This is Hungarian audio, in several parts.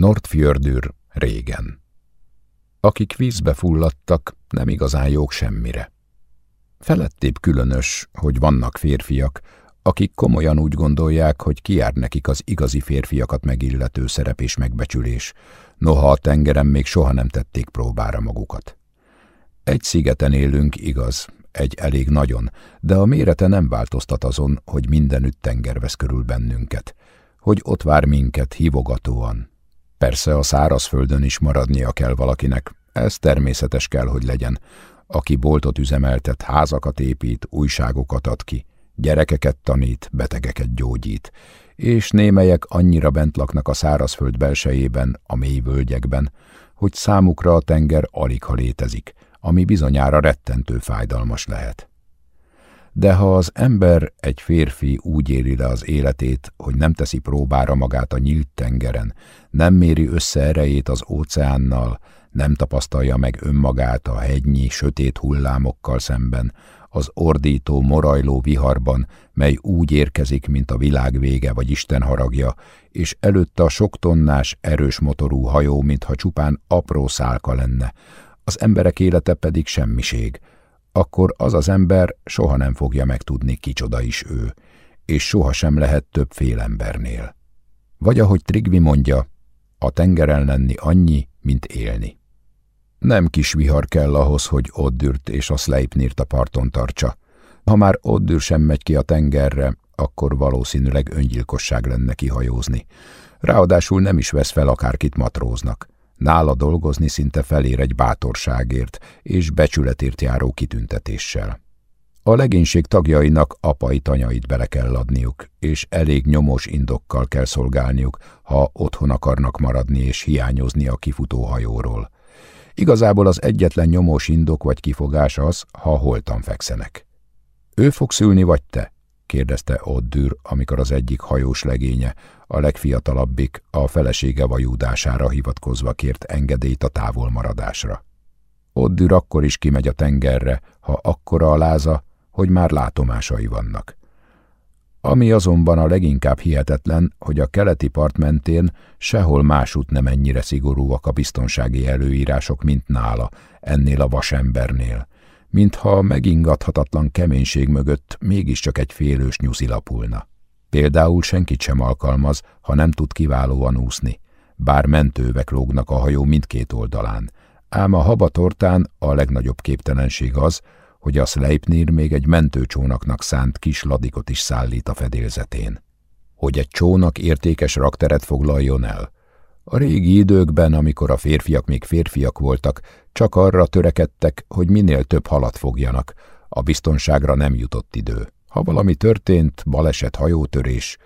Nordfjördür régen. Akik vízbe fulladtak, nem igazán jók semmire. Felettébb különös, hogy vannak férfiak, akik komolyan úgy gondolják, hogy kiár nekik az igazi férfiakat megillető szerep és megbecsülés, noha a tengeren még soha nem tették próbára magukat. Egy szigeten élünk, igaz, egy elég nagyon, de a mérete nem változtat azon, hogy mindenütt tenger vesz körül bennünket, hogy ott vár minket hívogatóan. Persze a szárazföldön is maradnia kell valakinek, ez természetes kell, hogy legyen, aki boltot üzemeltet, házakat épít, újságokat ad ki, gyerekeket tanít, betegeket gyógyít, és némelyek annyira bent laknak a szárazföld belsejében, a mély völgyekben, hogy számukra a tenger alig ha létezik, ami bizonyára rettentő fájdalmas lehet. De ha az ember, egy férfi úgy éli le az életét, hogy nem teszi próbára magát a nyílt tengeren, nem méri össze erejét az óceánnal, nem tapasztalja meg önmagát a hegynyi, sötét hullámokkal szemben, az ordító, morajló viharban, mely úgy érkezik, mint a világ vége vagy Isten haragja, és előtte a sok tonnás, erős motorú hajó, mintha csupán apró szálka lenne, az emberek élete pedig semmiség, akkor az az ember soha nem fogja megtudni, kicsoda is ő, és soha sem lehet több fél embernél. Vagy ahogy Trigvi mondja, a tengeren lenni annyi, mint élni. Nem kis vihar kell ahhoz, hogy Oddürt és a Sleipnirt a parton tartsa. Ha már Oddür sem megy ki a tengerre, akkor valószínűleg öngyilkosság lenne kihajózni. Ráadásul nem is vesz fel akárkit matróznak. Nála dolgozni szinte felér egy bátorságért és becsületért járó kitüntetéssel. A legénység tagjainak apai tanyait bele kell adniuk, és elég nyomós indokkal kell szolgálniuk, ha otthon akarnak maradni és hiányozni a kifutó hajóról. Igazából az egyetlen nyomós indok vagy kifogás az, ha holtan fekszenek. Ő fog szülni, vagy te? Kérdezte Oddür, amikor az egyik hajós legénye, a legfiatalabbik, a felesége vajúdására hivatkozva kért engedélyt a távolmaradásra. Oddür akkor is kimegy a tengerre, ha akkora a láza, hogy már látomásai vannak. Ami azonban a leginkább hihetetlen, hogy a keleti part mentén sehol másút nem ennyire szigorúak a biztonsági előírások, mint nála, ennél a vasembernél, mintha a megingathatatlan keménység mögött mégiscsak egy félős nyuszi lapulna. Például senkit sem alkalmaz, ha nem tud kiválóan úszni, bár mentővek lógnak a hajó mindkét oldalán, ám a habatortán a legnagyobb képtelenség az, hogy a Sleipnir még egy mentőcsónaknak szánt kis ladikot is szállít a fedélzetén. Hogy egy csónak értékes rakteret foglaljon el. A régi időkben, amikor a férfiak még férfiak voltak, csak arra törekedtek, hogy minél több halat fogjanak, a biztonságra nem jutott idő. Ha valami történt, baleset, hajótörés,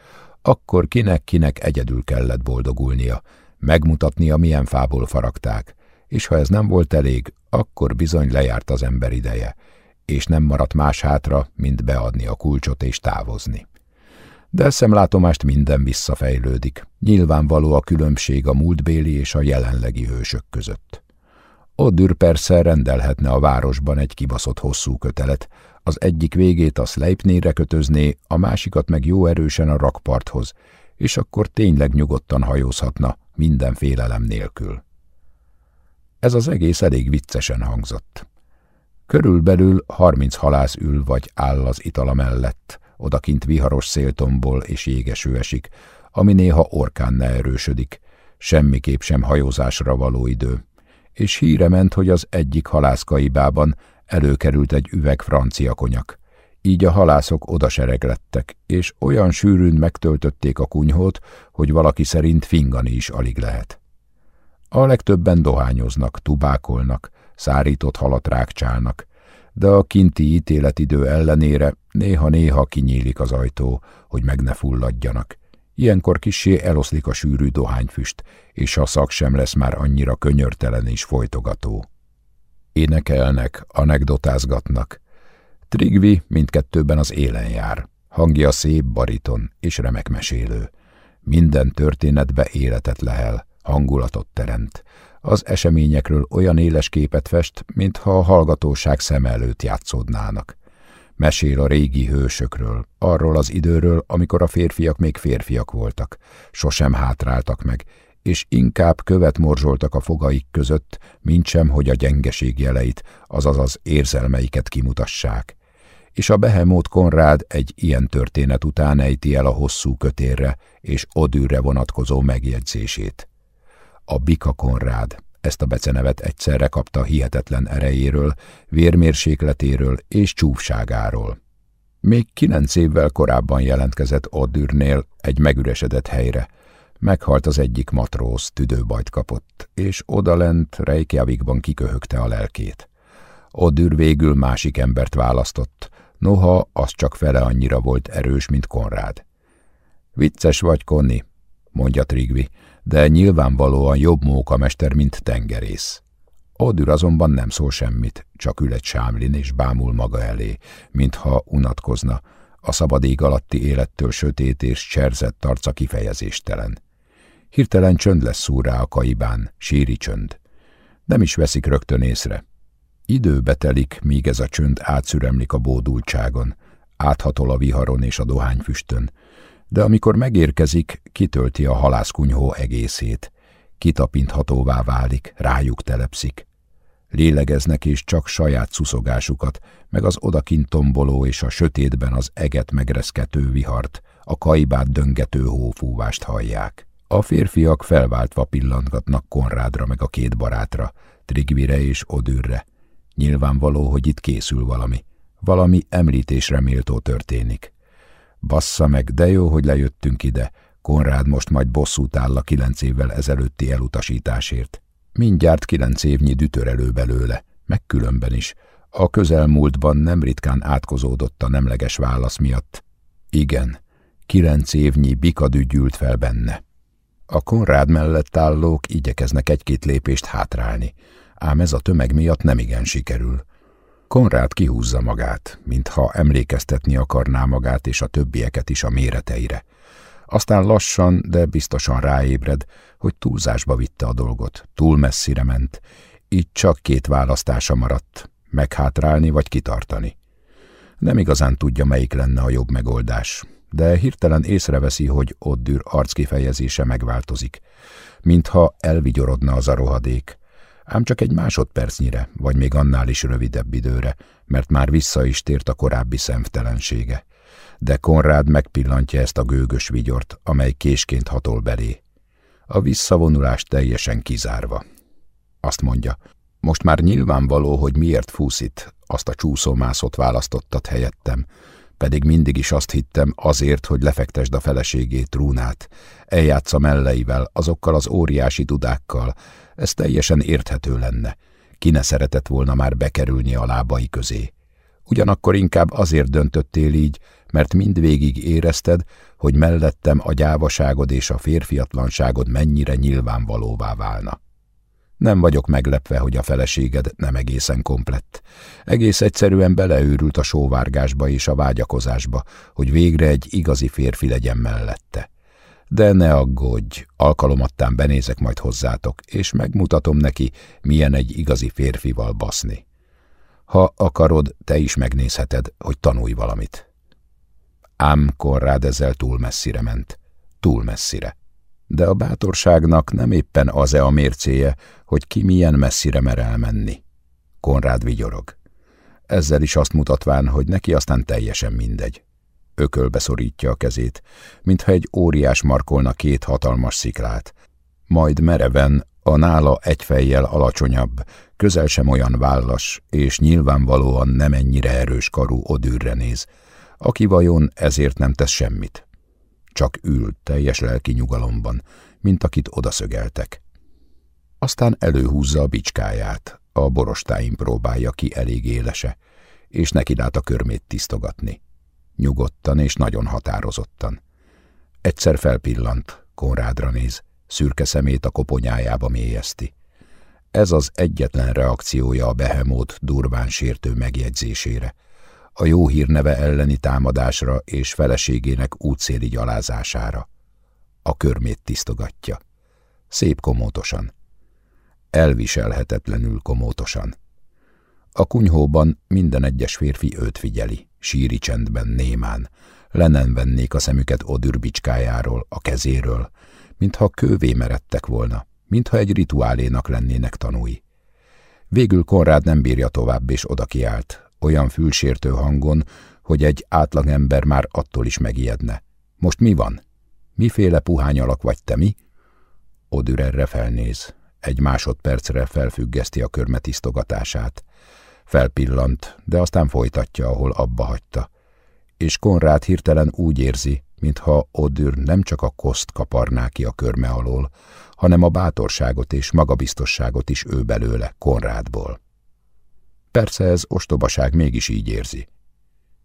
akkor kinek-kinek egyedül kellett boldogulnia, megmutatnia, milyen fából faragták, és ha ez nem volt elég, akkor bizony lejárt az ember ideje, és nem maradt más hátra, mint beadni a kulcsot és távozni. De szemlátomást minden visszafejlődik, nyilvánvaló a különbség a múltbéli és a jelenlegi hősök között. Odür persze rendelhetne a városban egy kibaszott hosszú kötelet, az egyik végét a Sleipnére kötözné, a másikat meg jó erősen a rakparthoz, és akkor tényleg nyugodtan hajózhatna, minden félelem nélkül. Ez az egész elég viccesen hangzott. Körülbelül harminc halász ül vagy áll az itala mellett, odakint viharos széltomból és jégeső esik, ami néha orkánnál erősödik, semmiképp sem hajózásra való idő. És híre ment, hogy az egyik halászkaibában előkerült egy üveg francia konyak. Így a halászok odasereglettek, és olyan sűrűn megtöltötték a kunyhót, hogy valaki szerint fingani is alig lehet. A legtöbben dohányoznak, tubákolnak, szárított halat rákcsálnak, de a kinti ítéletidő ellenére néha-néha kinyílik az ajtó, hogy meg ne fulladjanak. Ilyenkor kissé eloszlik a sűrű dohányfüst, és a szak sem lesz már annyira könyörtelen és folytogató. Énekelnek, anekdotázgatnak. Trigvi mindkettőben az élen jár. Hangja szép bariton és remek mesélő. Minden történetbe életet lehel, hangulatot teremt az eseményekről olyan éles képet fest, mintha a hallgatóság szem előtt játszódnának. Mesél a régi hősökről, arról az időről, amikor a férfiak még férfiak voltak, sosem hátráltak meg, és inkább követ morzsoltak a fogaik között, mint sem, hogy a gyengeség jeleit, azaz az érzelmeiket kimutassák. És a behemót Konrád egy ilyen történet után ejti el a hosszú kötérre és odűrre vonatkozó megjegyzését. A Bika Konrád ezt a becenevet egyszerre kapta hihetetlen erejéről, vérmérsékletéről és csúfságáról. Még kilenc évvel korábban jelentkezett Odürnél egy megüresedett helyre, Meghalt az egyik matróz, tüdőbajt kapott, és odalent Reykjavikban kiköhögte a lelkét. Odür végül másik embert választott, noha az csak fele annyira volt erős, mint Konrád. Vicces vagy, Konni, mondja Trigvi, de nyilvánvalóan jobb mókamester, mint tengerész. Odür azonban nem szól semmit, csak ül egy sámlin és bámul maga elé, mintha unatkozna, a szabad ég alatti élettől sötét és cserzett arca kifejezéstelen. Hirtelen csönd lesz szúr a kaibán, síri csönd. Nem is veszik rögtön észre. Időbe telik, míg ez a csönd átszüremlik a bódultságon, áthatol a viharon és a dohányfüstön, de amikor megérkezik, kitölti a halászkunyhó egészét, kitapinthatóvá válik, rájuk telepszik. Lélegeznek és csak saját szuszogásukat, meg az odakint tomboló és a sötétben az eget megreszkető vihart, a kaibát döngető hófúvást hallják. A férfiak felváltva pillantgatnak Konrádra meg a két barátra, Trigvire és Odürre. Nyilvánvaló, hogy itt készül valami. Valami említésre méltó történik. Bassza meg, de jó, hogy lejöttünk ide. Konrád most majd bosszút áll a kilenc évvel ezelőtti elutasításért. Mindjárt kilenc évnyi dütörelő belőle, meg különben is. A közelmúltban nem ritkán átkozódott a nemleges válasz miatt. Igen, kilenc évnyi bikadű gyűlt fel benne. A Konrád mellett állók igyekeznek egy-két lépést hátrálni, ám ez a tömeg miatt nemigen sikerül. Konrád kihúzza magát, mintha emlékeztetni akarná magát és a többieket is a méreteire. Aztán lassan, de biztosan ráébred, hogy túlzásba vitte a dolgot, túl messzire ment, így csak két választása maradt, meghátrálni vagy kitartani. Nem igazán tudja, melyik lenne a jobb megoldás, de hirtelen észreveszi, hogy Oddür arckifejezése megváltozik, mintha elvigyorodna az a rohadék, ám csak egy másodpercnyire, vagy még annál is rövidebb időre, mert már vissza is tért a korábbi szemtelensége. De Konrád megpillantja ezt a gőgös vigyort, amely késként hatol belé. A visszavonulást teljesen kizárva. Azt mondja, most már nyilvánvaló, hogy miért fúsz azt a csúszómászot választottat helyettem, pedig mindig is azt hittem azért, hogy lefektesd a feleségét, Trúnát, eljátsza melleivel, azokkal az óriási dudákkal, ez teljesen érthető lenne. Ki ne szeretett volna már bekerülni a lábai közé. Ugyanakkor inkább azért döntöttél így, mert mindvégig érezted, hogy mellettem a gyávaságod és a férfiatlanságod mennyire nyilvánvalóvá válna. Nem vagyok meglepve, hogy a feleséged nem egészen komplett. Egész egyszerűen beleőrült a sóvárgásba és a vágyakozásba, hogy végre egy igazi férfi legyen mellette. De ne aggódj, alkalomattán benézek majd hozzátok, és megmutatom neki, milyen egy igazi férfival baszni. Ha akarod, te is megnézheted, hogy tanulj valamit. Ám Konrád ezzel túl messzire ment. Túl messzire de a bátorságnak nem éppen az-e a mércéje, hogy ki milyen messzire mer elmenni. Konrád vigyorog. Ezzel is azt mutatván, hogy neki aztán teljesen mindegy. Ökölbe szorítja a kezét, mintha egy óriás markolna két hatalmas sziklát. Majd mereven, a nála egy fejjel alacsonyabb, közel sem olyan vállas, és nyilvánvalóan nem ennyire erős karú odűrre néz, aki vajon ezért nem tesz semmit. Csak ül teljes lelki nyugalomban, mint akit odaszögeltek. Aztán előhúzza a bicskáját, a borostáin próbálja ki elég élese, és neki lát a körmét tisztogatni. Nyugodtan és nagyon határozottan. Egyszer felpillant, Konrádra néz, szürke szemét a koponyájába mélyezti. Ez az egyetlen reakciója a behemót durván sértő megjegyzésére, a jó hírneve elleni támadásra és feleségének útszéli gyalázására. A körmét tisztogatja. Szép komótosan. Elviselhetetlenül komótosan. A kunyhóban minden egyes férfi őt figyeli, síri csendben némán, lenen vennék a szemüket Odür bicskájáról, a kezéről, mintha kővé meredtek volna, mintha egy rituálénak lennének tanúi. Végül Konrád nem bírja tovább, és oda kiállt, olyan fülsértő hangon, hogy egy átlagember már attól is megijedne. Most mi van? Miféle puhány alak vagy te, mi? Odür erre felnéz. Egy másodpercre felfüggeszti a körme tisztogatását. Felpillant, de aztán folytatja, ahol abba hagyta. És Konrád hirtelen úgy érzi, mintha Odür nem csak a koszt kaparná ki a körme alól, hanem a bátorságot és magabiztosságot is ő belőle, Konrádból. Persze ez ostobaság mégis így érzi.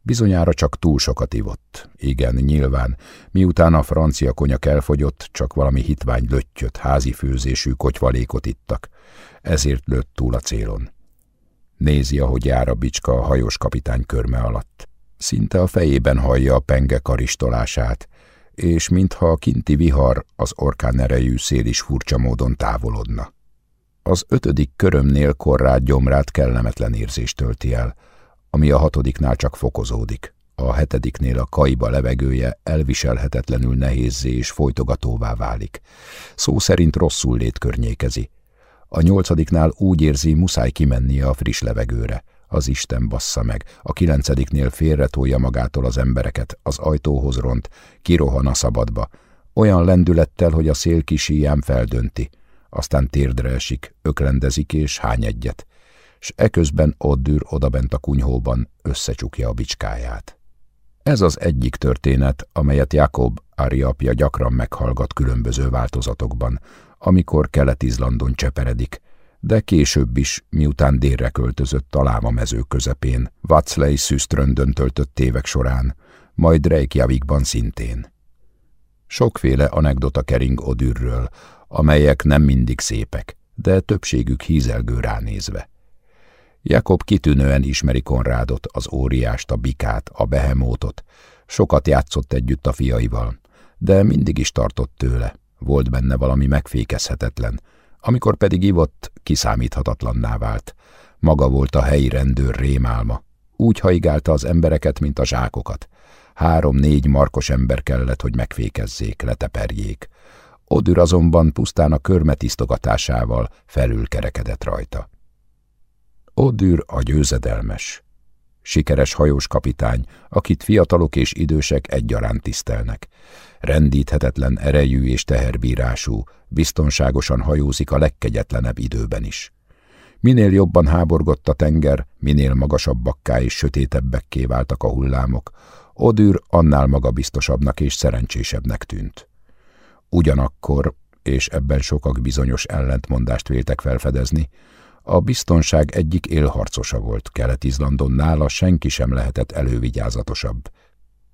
Bizonyára csak túl sokat ivott. Igen, nyilván, miután a francia konyak elfogyott, csak valami hitvány löttyöt, házi főzésű kotyvalékot ittak. Ezért lőtt túl a célon. Nézi, ahogy jár a bicska a hajós kapitány körme alatt. Szinte a fejében hallja a penge karistolását, és mintha a kinti vihar az orkán erejű szél is furcsa módon távolodna. Az ötödik körömnél korrát gyomrát kellemetlen érzést tölti el, ami a hatodiknál csak fokozódik. A hetediknél a kaiba levegője elviselhetetlenül nehézzé és folytogatóvá válik. Szó szerint rosszul lét környékezi. A nyolcadiknál úgy érzi, muszáj kimennie a friss levegőre. Az Isten bassza meg. A kilencediknél félretolja magától az embereket, az ajtóhoz ront, kirohan a szabadba. Olyan lendülettel, hogy a szél kisíján feldönti. Aztán térdre esik, öklendezik és hány egyet s eközben Oddür odabent a kunyhóban összecsukja a bicskáját. Ez az egyik történet, amelyet Jakob, Ári apja gyakran meghallgat különböző változatokban, amikor Kelet-Izlandon cseperedik, de később is, miután délre költözött a lávamező közepén, Václei Szüströndön töltött évek során, majd Reykjavikban szintén. Sokféle anekdota kering Odürről, amelyek nem mindig szépek, de többségük hízelgő ránézve. Jakob kitűnően ismeri Konrádot, az óriást, a bikát, a behemótot. Sokat játszott együtt a fiaival, de mindig is tartott tőle. Volt benne valami megfékezhetetlen. Amikor pedig ivott, kiszámíthatatlanná vált. Maga volt a helyi rendőr rémálma. Úgy haigálta az embereket, mint a zsákokat. Három-négy markos ember kellett, hogy megfékezzék, leteperjék. Odür azonban pusztán a körme tisztogatásával felülkerekedett rajta. Odür a győzedelmes. Sikeres hajós kapitány, akit fiatalok és idősek egyaránt tisztelnek. Rendíthetetlen erejű és teherbírású, biztonságosan hajózik a legkegyetlenebb időben is. Minél jobban háborgott a tenger, minél magasabbakká és sötétebbekké váltak a hullámok, Odür annál magabiztosabbnak és szerencsésebbnek tűnt. Ugyanakkor, és ebben sokak bizonyos ellentmondást véltek felfedezni, a biztonság egyik élharcosa volt Kelet-Izlandon, nála senki sem lehetett elővigyázatosabb.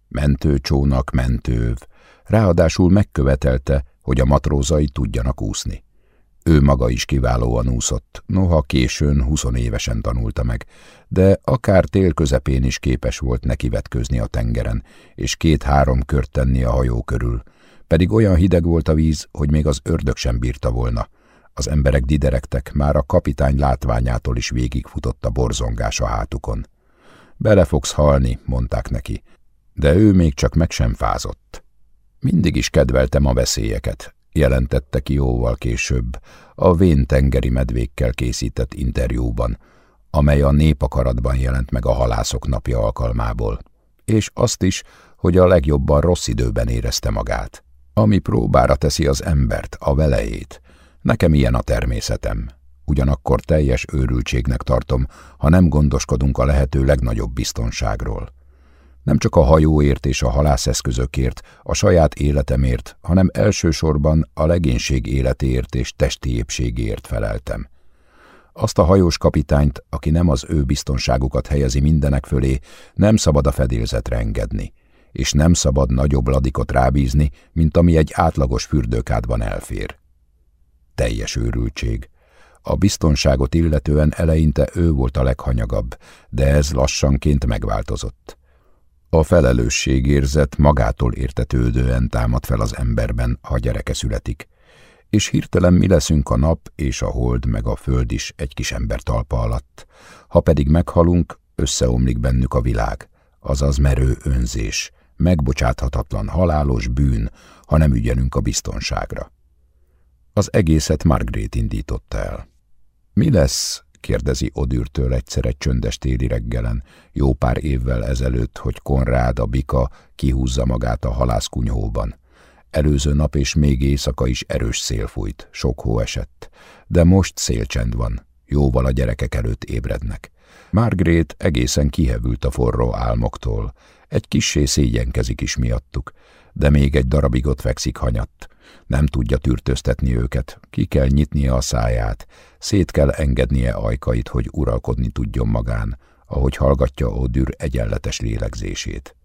Mentőcsónak, mentőv, ráadásul megkövetelte, hogy a matrózai tudjanak úszni. Ő maga is kiválóan úszott, noha későn, huszonévesen tanulta meg, de akár tél közepén is képes volt nekivetkőzni a tengeren, és két-három kört tenni a hajó körül, pedig olyan hideg volt a víz, hogy még az ördög sem bírta volna, az emberek diderektek, már a kapitány látványától is végigfutott a borzongás a hátukon. Bele fogsz halni, mondták neki, de ő még csak meg sem fázott. Mindig is kedveltem a veszélyeket, jelentette ki jóval később, a vén tengeri medvékkel készített interjúban, amely a népakaratban jelent meg a halászok napja alkalmából, és azt is, hogy a legjobban rossz időben érezte magát, ami próbára teszi az embert, a velejét, Nekem ilyen a természetem. Ugyanakkor teljes őrültségnek tartom, ha nem gondoskodunk a lehető legnagyobb biztonságról. Nem csak a hajóért és a halászeszközökért, a saját életemért, hanem elsősorban a legénység életéért és testi épségéért feleltem. Azt a hajós kapitányt, aki nem az ő biztonságukat helyezi mindenek fölé, nem szabad a fedélzetre engedni, és nem szabad nagyobb ladikot rábízni, mint ami egy átlagos fürdőkádban elfér teljes őrültség. A biztonságot illetően eleinte ő volt a leghanyagabb, de ez lassanként megváltozott. A felelősségérzet magától értetődően támad fel az emberben, ha gyereke születik, és hirtelen mi leszünk a nap és a hold meg a föld is egy kis ember talpa alatt. Ha pedig meghalunk, összeomlik bennük a világ, azaz merő önzés, megbocsáthatatlan halálos bűn, ha nem ügyelünk a biztonságra. Az egészet Margaret indította el. Mi lesz, kérdezi Odürtől egyszer egy csöndes téli reggelen, jó pár évvel ezelőtt, hogy Konrád a bika kihúzza magát a halászkunyhóban. Előző nap és még éjszaka is erős szél fújt, sok hó esett, de most szélcsend van, jóval a gyerekek előtt ébrednek. Margaret egészen kihevült a forró álmoktól, egy kissé szégyenkezik is miattuk, de még egy darabig ott fekszik hanyatt. Nem tudja tűrtöztetni őket, ki kell nyitnia a száját, szét kell engednie ajkait, hogy uralkodni tudjon magán, ahogy hallgatja Odür egyenletes lélegzését.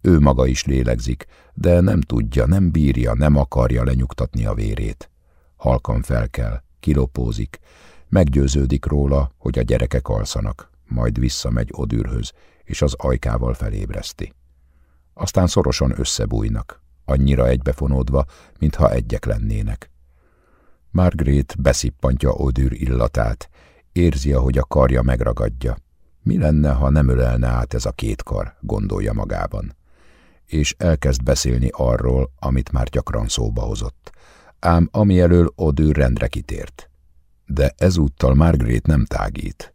Ő maga is lélegzik, de nem tudja, nem bírja, nem akarja lenyugtatni a vérét. Halkan fel kell, kilopózik, meggyőződik róla, hogy a gyerekek alszanak, majd visszamegy Odürhöz, és az ajkával felébreszti. Aztán szorosan összebújnak, annyira egybefonódva, mintha egyek lennének. Margaret beszippantja Odür illatát, érzi, ahogy a karja megragadja. Mi lenne, ha nem ölelne át ez a két kar, gondolja magában. És elkezd beszélni arról, amit már gyakran szóba hozott. Ám ami elől Odür rendre kitért. De ezúttal Margaret nem tágít.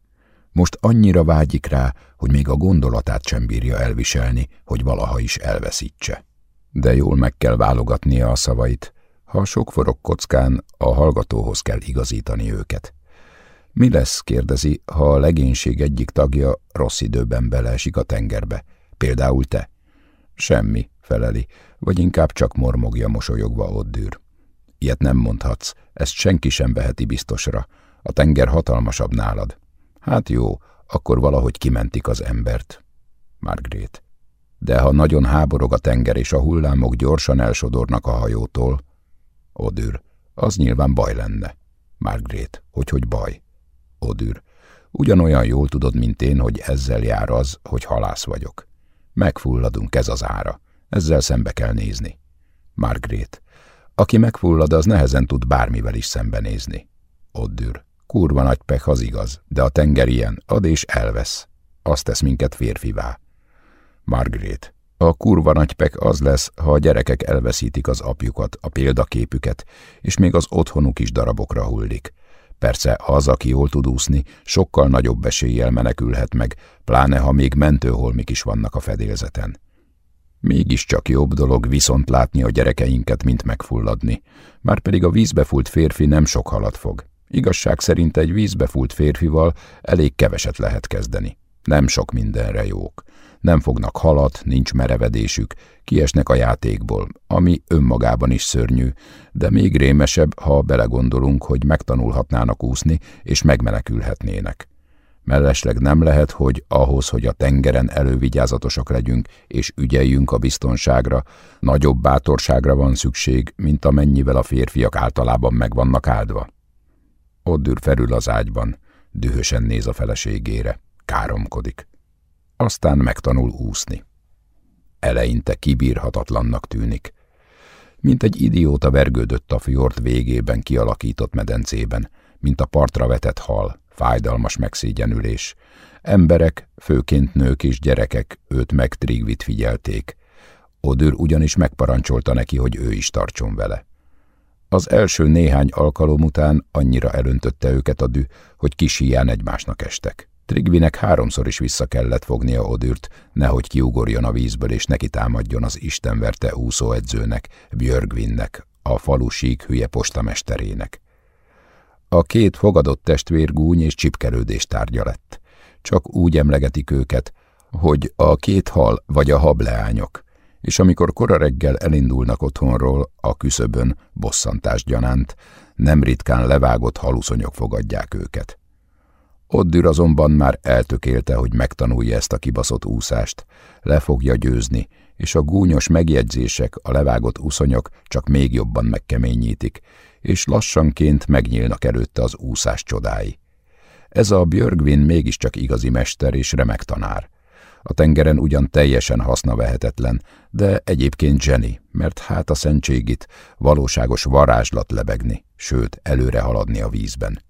Most annyira vágyik rá, hogy még a gondolatát sem bírja elviselni, hogy valaha is elveszítse. De jól meg kell válogatnia a szavait, ha sok forog kockán, a hallgatóhoz kell igazítani őket. Mi lesz, kérdezi, ha a legénység egyik tagja rossz időben beleesik a tengerbe, például te? Semmi, feleli, vagy inkább csak mormogja mosolyogva ott dűr. Ilyet nem mondhatsz, ezt senki sem veheti biztosra. A tenger hatalmasabb nálad. Hát jó, akkor valahogy kimentik az embert. Margaret. De ha nagyon háborog a tenger és a hullámok gyorsan elsodornak a hajótól, Odür, az nyilván baj lenne. Margaret, hogy hogy baj? Odür, ugyanolyan jól tudod, mint én, hogy ezzel jár az, hogy halász vagyok. Megfulladunk, ez az ára. Ezzel szembe kell nézni. Margaret, aki megfullad, az nehezen tud bármivel is szembenézni. Oddür, kurva nagy pech, az igaz, de a tenger ilyen, ad és elvesz. Azt tesz minket férfivá. Margaret, a kurva nagy pek az lesz, ha a gyerekek elveszítik az apjukat, a példaképüket, és még az otthonuk is darabokra hullik. Persze az, aki jól tud úszni, sokkal nagyobb eséllyel menekülhet meg, pláne ha még mentőholmik is vannak a fedélzeten. Mégiscsak jobb dolog viszont látni a gyerekeinket, mint megfulladni. Márpedig a vízbefúlt férfi nem sok halat fog. Igazság szerint egy vízbefúlt férfival elég keveset lehet kezdeni. Nem sok mindenre jók nem fognak halat, nincs merevedésük, kiesnek a játékból, ami önmagában is szörnyű, de még rémesebb, ha belegondolunk, hogy megtanulhatnának úszni és megmenekülhetnének. Mellesleg nem lehet, hogy ahhoz, hogy a tengeren elővigyázatosak legyünk és ügyeljünk a biztonságra, nagyobb bátorságra van szükség, mint amennyivel a férfiak általában meg vannak áldva. Ott felül az ágyban, dühösen néz a feleségére, káromkodik aztán megtanul úszni. Eleinte kibírhatatlannak tűnik. Mint egy idióta vergődött a fjord végében kialakított medencében, mint a partra vetett hal, fájdalmas megszégyenülés. Emberek, főként nők és gyerekek őt meg Trigvit figyelték. Odür ugyanis megparancsolta neki, hogy ő is tartson vele. Az első néhány alkalom után annyira elöntötte őket a dű, hogy kis hián egymásnak estek. Trigvinek háromszor is vissza kellett fognia Odürt, nehogy kiugorjon a vízből és neki támadjon az istenverte úszóedzőnek, Björgvinnek, a falu sík hülye postamesterének. A két fogadott testvér gúny és csipkelődés tárgya lett. Csak úgy emlegetik őket, hogy a két hal vagy a hableányok, és amikor kora reggel elindulnak otthonról, a küszöbön, bosszantás gyanánt, nem ritkán levágott haluszonyok fogadják őket. Oddür azonban már eltökélte, hogy megtanulja ezt a kibaszott úszást, le fogja győzni, és a gúnyos megjegyzések, a levágott úszonyok csak még jobban megkeményítik, és lassanként megnyílnak előtte az úszás csodái. Ez a Björgvin mégiscsak igazi mester és remek tanár. A tengeren ugyan teljesen hasznavehetetlen, de egyébként zseni, mert hát a szentségit valóságos varázslat lebegni, sőt előre haladni a vízben.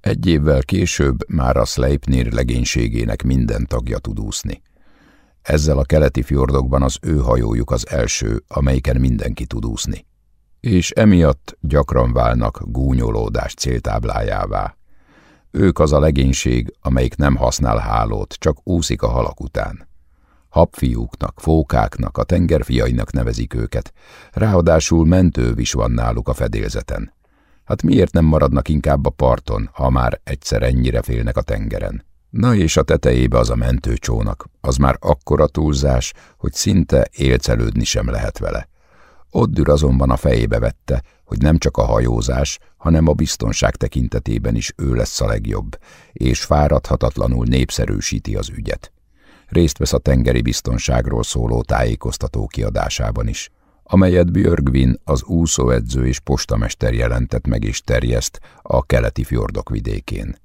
Egy évvel később már a Sleipnir legénységének minden tagja tud úszni. Ezzel a keleti fjordokban az ő hajójuk az első, amelyiken mindenki tud úszni. És emiatt gyakran válnak gúnyolódás céltáblájává. Ők az a legénység, amelyik nem használ hálót, csak úszik a halak után. Habfiúknak, fókáknak, a tengerfiainak nevezik őket, ráadásul mentőv is van náluk a fedélzeten. Hát miért nem maradnak inkább a parton, ha már egyszer ennyire félnek a tengeren? Na és a tetejébe az a mentőcsónak, az már akkora túlzás, hogy szinte élcelődni sem lehet vele. Oddür azonban a fejébe vette, hogy nem csak a hajózás, hanem a biztonság tekintetében is ő lesz a legjobb, és fáradhatatlanul népszerűsíti az ügyet. Részt vesz a tengeri biztonságról szóló tájékoztató kiadásában is, amelyet Björgvin, az úszóedző és postamester jelentett meg és terjeszt a keleti fjordok vidékén.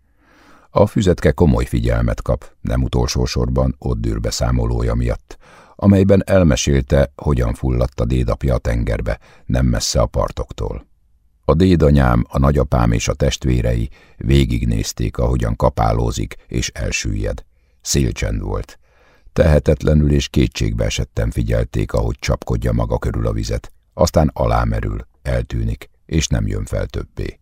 A füzetke komoly figyelmet kap, nem utolsó sorban Oddür beszámolója miatt, amelyben elmesélte, hogyan fulladt a dédapja a tengerbe, nem messze a partoktól. A dédanyám, a nagyapám és a testvérei végignézték, ahogyan kapálózik és elsüllyed. Szélcsend volt. Tehetetlenül és kétségbe esetten figyelték, ahogy csapkodja maga körül a vizet, aztán alámerül, eltűnik, és nem jön fel többé.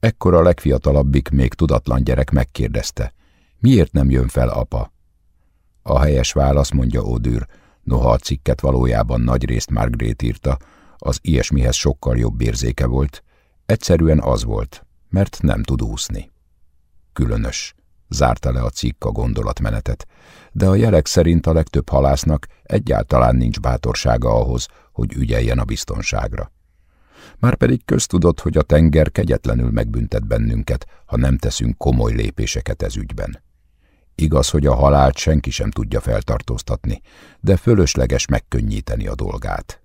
Ekkor a legfiatalabbik, még tudatlan gyerek megkérdezte, miért nem jön fel apa? A helyes válasz, mondja Odűr, noha a cikket valójában nagyrészt Margaret írta, az ilyesmihez sokkal jobb érzéke volt, egyszerűen az volt, mert nem tud úszni. Különös, zárta le a cikk a gondolatmenetet, de a jelek szerint a legtöbb halásznak egyáltalán nincs bátorsága ahhoz, hogy ügyeljen a biztonságra. Márpedig köztudott, hogy a tenger kegyetlenül megbüntet bennünket, ha nem teszünk komoly lépéseket ez ügyben. Igaz, hogy a halált senki sem tudja feltartóztatni, de fölösleges megkönnyíteni a dolgát.